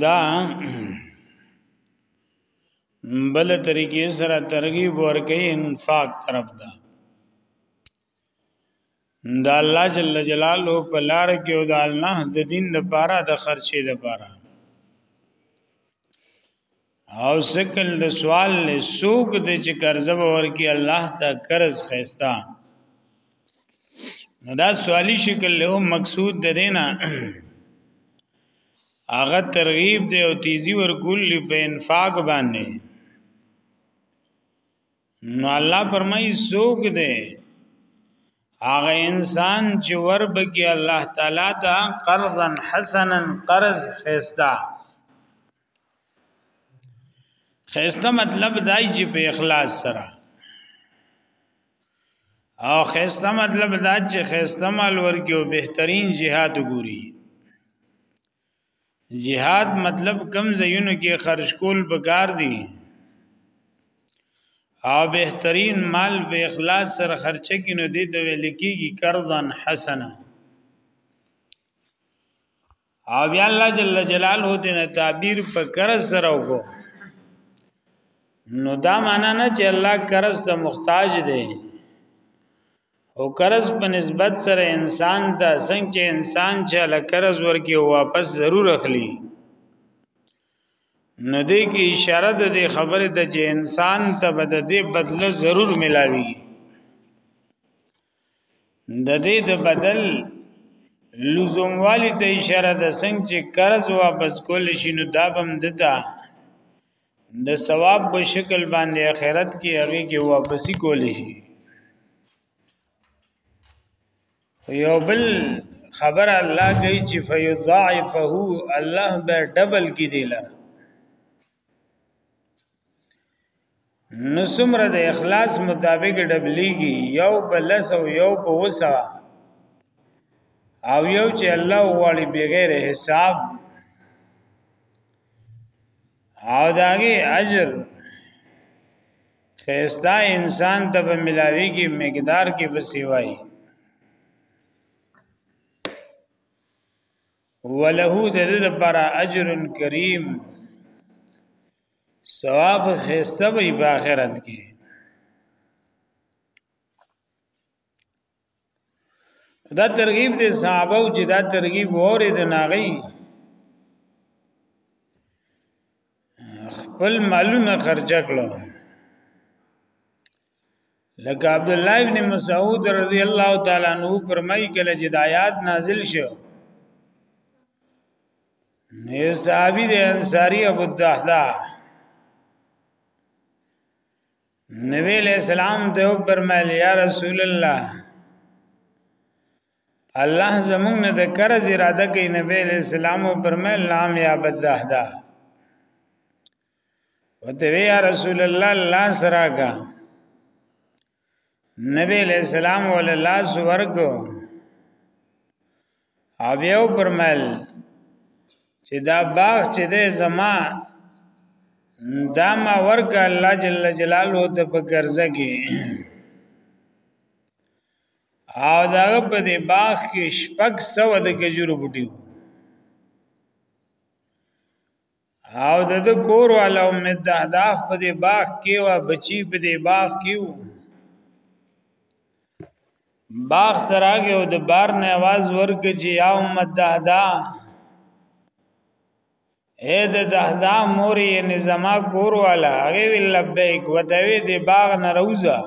دا بل طریقې سره ترغیب ورکې انفاق طرف ده دا الله جل جلاله په لار کې او دا الله د دین لپاره د خرچې لپاره او سکل د سوال له سوق د چې قرض باور کې الله ته قرض خيستا نو دا سوالی شکل له مقصود د دینا هغه ترغیب دی او تیزی ورکول په انفاق باندې نو الله پرمای سوق دی هغه انسان چې ورب کې الله تعالی ته قرضا حسنا قرض خيستا خیسته مطلب دای چې په اخلاص سره او خیسته مطلب دا چې خیسته مال ورکی او بهترین جهاد ګوري جهاد مطلب کم زینو کې خرج کول بګار دي او بهترین مال به اخلاص سره خرچه کینو دي ته ویل کیږي قرضن حسنه او بیا الله جل جلاله دې نه تعبیر په قرض سره وکړو نو دا معنا نه چې الله قرض ته محتاج دی او قرض په نسبت سره انسان ته څنګه چې انسان چې له قرض ورکی واپس ضرور اخلي نو دې کې اشاره ده د خبره ته چې انسان ته بد دې بدله ضرور ملاويږي د دې د بدل لزوم والی ته اشاره د څنګه چې قرض واپس کول شي نو دا بم دتا د ثواب په شکل باندې آخرت کې هغه کې واپسی کول شي یو بل خبر الله کوي چې فیضاعفه الله به ډبل کې دی لره نو څومره د اخلاص مطابق ډبلیږي یو بلس او یو په وسه او یو چې الله غواړي بغیر حساب او داغه اجر خيستا انسان ته به ملاوي کې مقدار کې به سیوای وله د لپاره اجر کریم ثواب خسته وي په آخرت کې دا ترغیب دې صحابه او چې دا ترغیب وره د ناغي خپل مالونه خرچ کړو لکه عبد الله ابن مسعود رضی الله تعالی عنہ فرمایي کله چې د آیات نازل شو نو صحابي د انصاری ابو الدحدا نبی علیہ السلام ته فرمایل یا رسول الله الله زمونږ نه د قرض اراده کوي نبی علیہ السلام فرمایل نام یا بدحدا وته یا رسول الله الله سراګه نبی علیہ السلام ول لاس ورګو او یو پرمل چې دا باغ چې د زما دا ما ورګ الله جل جلاله ته په قرضه کې او دا په دې باغ کې شپږ سو د کجورو بوټي او د د کور والا امید د اهداف په دې باغ کې و بچی په دې باغ کې و باغ تراغه او د بار نه आवाज ورک چې یا امت د اهدا اے د زهدا مور یې نظما کور والا هغه وی لبیک وتوی د باغ نه روزه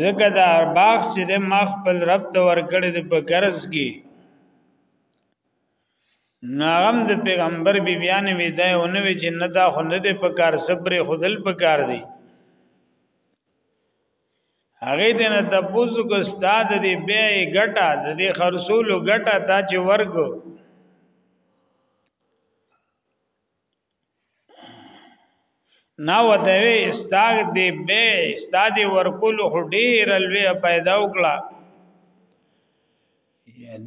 زکه دا باغ چې د مخ په رب ته ورکړې د په قرض کې ناغم د پیغمبر بی بیان وی دا او نه وی چې نه دا خو نه د پکار صبر خودل پکار دی هغه دنه تپوس کو استاد دی بیا غټه د دې خرصولو غټه تا چې ورګو نا وته استاګ دې به استاد ورکول هډیر لوی پیدا وکړه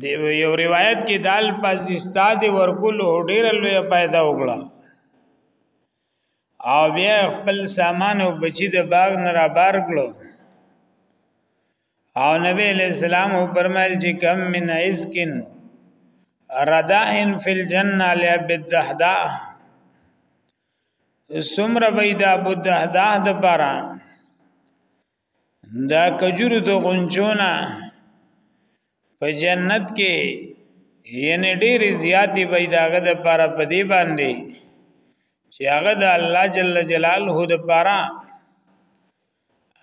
دی یو روایت کې دال پس استاد ورکول هډیر لوی پیدا وکړه او بیا خپل سامان او بچی د باغ نه را بار کړو او نبی علیہ السلام فرمایل چې کم من عزکن رداهن فی الجنه لعب الدهداء سمر بيدا بدهداء د بارا دا کجور د غنچونا په جنت کې یعنی ډیر زیاتی بيداغه د بارا په دی باندې چې هغه د الله جل جلاله د بارا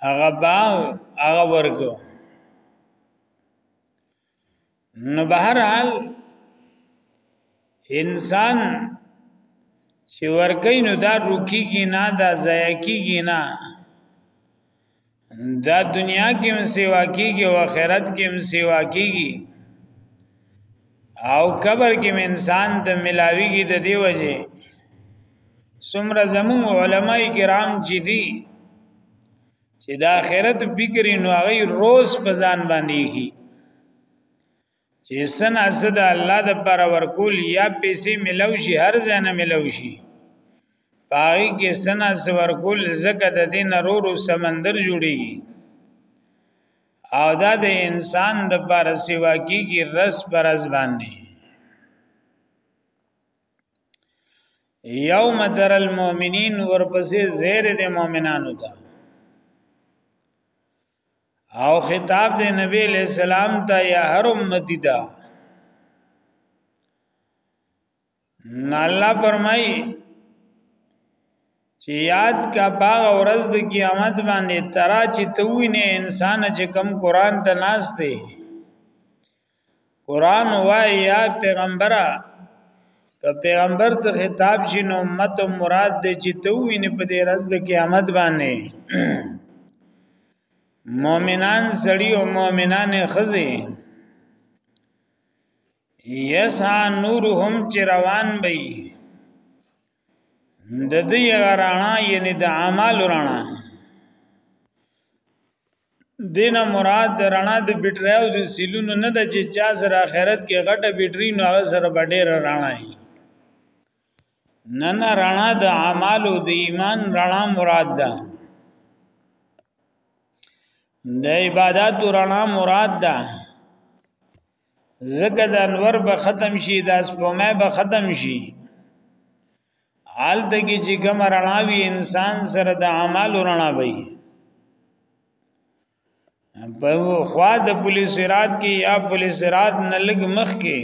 هغه با هغه ورکو نو بهر حال انسان چې ورکې نو دا روکیږي نه دا ضایع کیږي نه دا دنیا کې هم سیوا کیږي او آخرت کې هم سیوا کیږي او قبر کې انسان ته ملاويږي د دی وجه سمره زمون علما کرام چې دي چې د آخرت فکر نو هغه روز په ځان باندې هي چې سن اسد الله د پر ورکول یا پیسې ملو شي هر ځای نه ملو شي پای کې سن اس ورکول زکه د دین رورو سمندر جوړیږي او دا د انسان د پر سیوا کیږي رس پر از باندې یوم در المؤمنین ورپسې زیر د مؤمنانو ته او خطاب د نبی علیہ السلام ته یا هر امتی ته نه الله فرمای چې یاد کا باغ ورځ د قیامت باندې ترا چې توینه انسان چې کم قران ته ناز دی قران وای یا پیغمبره که پیغمبر ته خطاب شي نو امت مراد دی چې توینه په دې ورځ د قیامت باندې مؤمنان سړی او مؤمنان خزه یسا نورهم چې روان وي د دې رانا یعنی د اعمال رانا دینه مراد رانا د بیټری او د سیلونو نه د چې چا سره آخرت کې غټه بیټری نو هغه سره ډېر رانا وي نه نه رڼا د اعمالو د ایمان رڼا مراد ده د عبادت رڼا مراد ده زکه د انور به ختم شي د اسپومه به ختم شي حال دګي چې کوم رڼا وي انسان سره د اعمالو رڼا وي په خوا د پولیس رات کې یا پولیس رات نه لګ مخ کې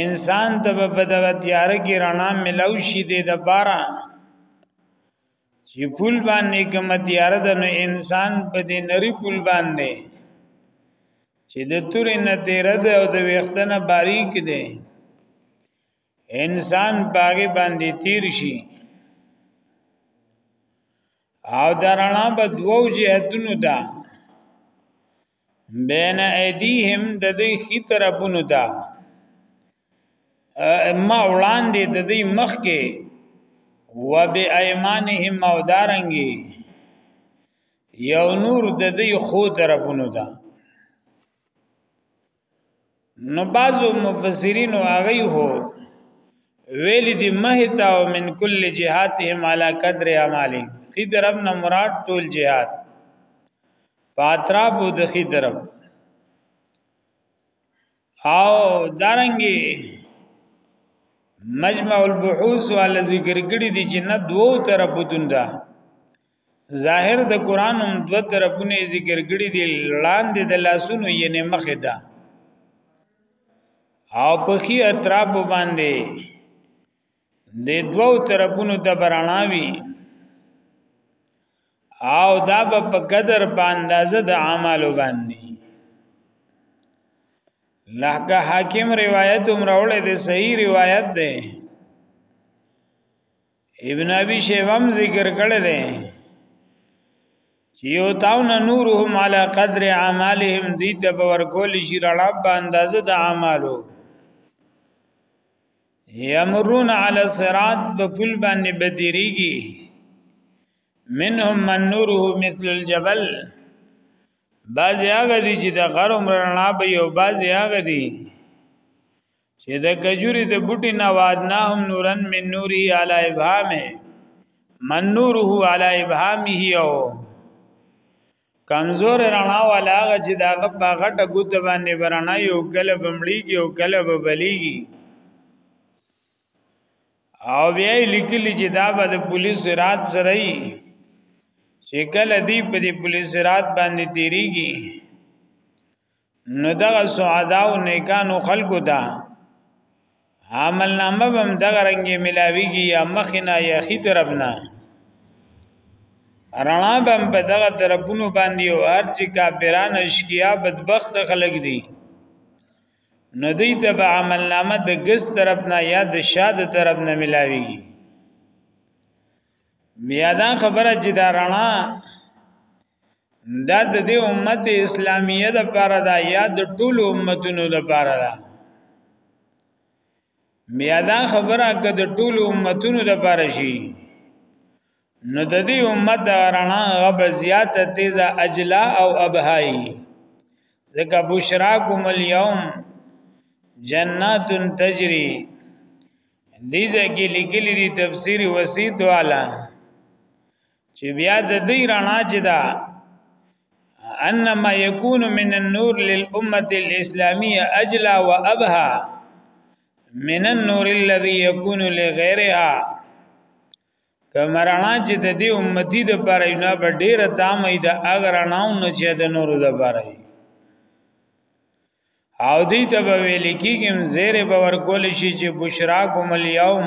انسان ته په دغه تیار کې رڼا ملو شي د لپاره چې پول باندې کوم تیار ده نو انسان په دې نری پول باندې چې د تورې نه تیرې ده او د وختنه باریک ده انسان باغی باندې تیر شي او درنا به دوو جهتونو دا بین ایدیهم د دې خي طرفونو دا اما وړاندې د دې مخ کې و به ایمانهم او دارنګي یو نور د دې خو طرفونو دا نو بعضو مفسرین هغه هو ویل دی مهتا او من کل جهاتهم علی قدر اعمالی خی درب نه مراد ټول جهاد فاطراب د خی درب او دارنګي مجمع البحوث ول ذکر کړي دي چې نه دوو طرفو تنده ظاهر د قران هم دوه طرفونه ذکر کړي دي لاندې د لاسونو یې نه مخه ده او په خي اطراف باندې د دوو طرفونو د براناوي او دا په قدر باندې د اعمالو باندې لکه حاکم روایت هم راوړی دی صحیح روایت دی ابن ابي شيبه هم ذکر کړی دی چې یو تاون نورهم علی قدر اعمالهم دي ته ورکول شي رڼا په اندازه د اعمالو یمرون علی صراط په پل باندې بدیریږي منهم من نوره مثل الجبل بعضی هغه دي چې د غرم رڼا به یو بعضی هغه دي چې د کجوري د بوټي نه وادناهم نورن من نوره علی ابهامه من نوره علی ابهامه او کمزور رڼا والا چې دا په غټه ګوت باندې برنا یو کله بمړیږي او کله ببلیږي او بیا لیکلی چې دا به د پولیس رات سره ای چې کله دی په دې پولیس رات باندې تیریږي نو دغه سعدا او نیکانو خلقو ته عمل نامه بم دغه رنگي ملاویږي یا مخنا یا خي طرفنا رڼا بم په دغه طرفونو باندې او هر چې کافران اشکیا بدبخت خلق دي نو دوی ته به عمل نامه د ګس طرفنا یا د شاد طرفنا ملاویږي بیا دا خبره چې دا رڼا دا د دې امت اسلامیه د پاره دا یا د ټولو امتونو د پاره دا بیا دا خبره که د ټولو امتونو د پاره شي نو د دې امت رڼا غب زیات تیزه اجلا او ابهایی ذکا بشراکم اليوم جنات تجری دیزه کې لیکلي دي تفسیر وسیط والا چې بیا د دې رڼا چې دا انما يكون من النور للامه الاسلاميه اجلا وابهى من النور الذي يكون لغيرها کمرنا چې د دې امتی د پر اینا په ډیره تامه د اگر ناو نه چې د نور د پر او دې ته به ویل کېږم زیر باور کول شي چې بشراکم اليوم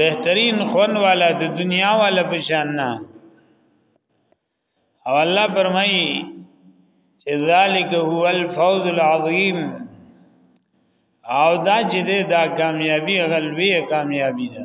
بهترین خون والا د دنیا والا پشان نه او الله فرمایي چې ذالک هو الفوز العظیم او دا چې دا کامیابی غلوی کامیابی ده